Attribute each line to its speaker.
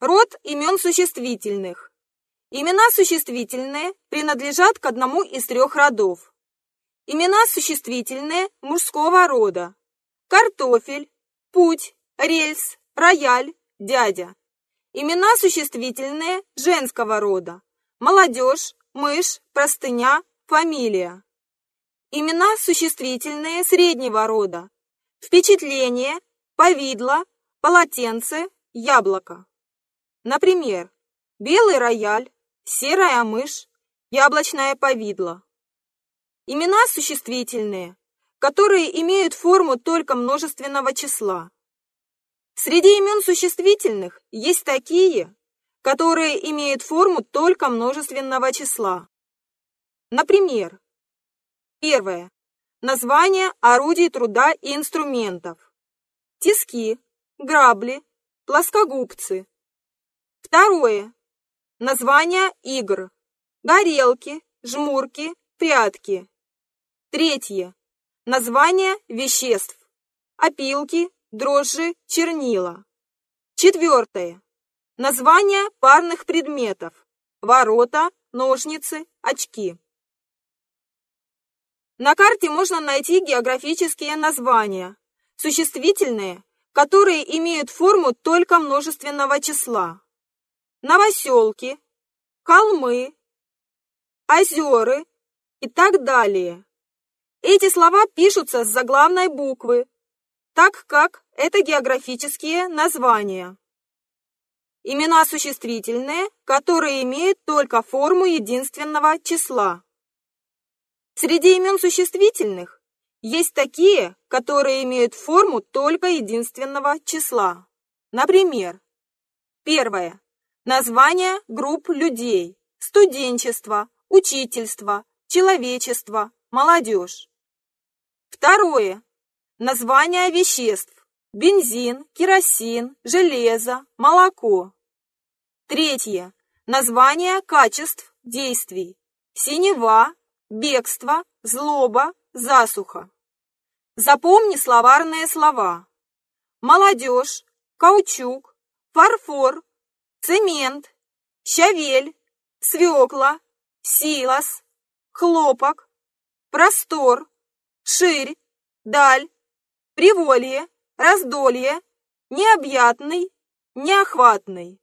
Speaker 1: Род имен существительных. Имена существительные принадлежат к одному из трех родов. Имена существительные мужского рода. Картофель, путь, рельс, рояль, дядя. Имена существительные женского рода. Молодежь, мышь, простыня, фамилия. Имена существительные среднего рода. Впечатление, повидло, полотенце, яблоко. Например, белый рояль, серая мышь, яблочное повидло. Имена существительные, которые имеют форму только множественного числа. Среди имен существительных есть такие, которые имеют форму только множественного числа. Например, первое. Название орудий труда и инструментов. Тиски, грабли, плоскогубцы. Второе. Название игр. Горелки, жмурки, прятки. Третье. Название веществ. Опилки, дрожжи, чернила. Четвертое. Название парных предметов. Ворота, ножницы, очки. На карте можно найти географические названия, существительные, которые имеют форму только множественного числа. Новоселки, холмы, озеры и так далее. Эти слова пишутся с заглавной буквы, так как это географические названия. Имена существительные, которые имеют только форму единственного числа. Среди имен существительных есть такие, которые имеют форму только единственного числа. Например, первое. Название групп людей. Студенчество, учительство, человечество, молодежь. Второе. Название веществ. Бензин, керосин, железо, молоко. Третье. Название качеств, действий. Синева, бегство, злоба, засуха. Запомни словарные слова. Молодежь, каучук, фарфор, цемент, щавель, свекла, силос, хлопок, простор, ширь, даль, приволье, раздолье, необъятный, неохватный.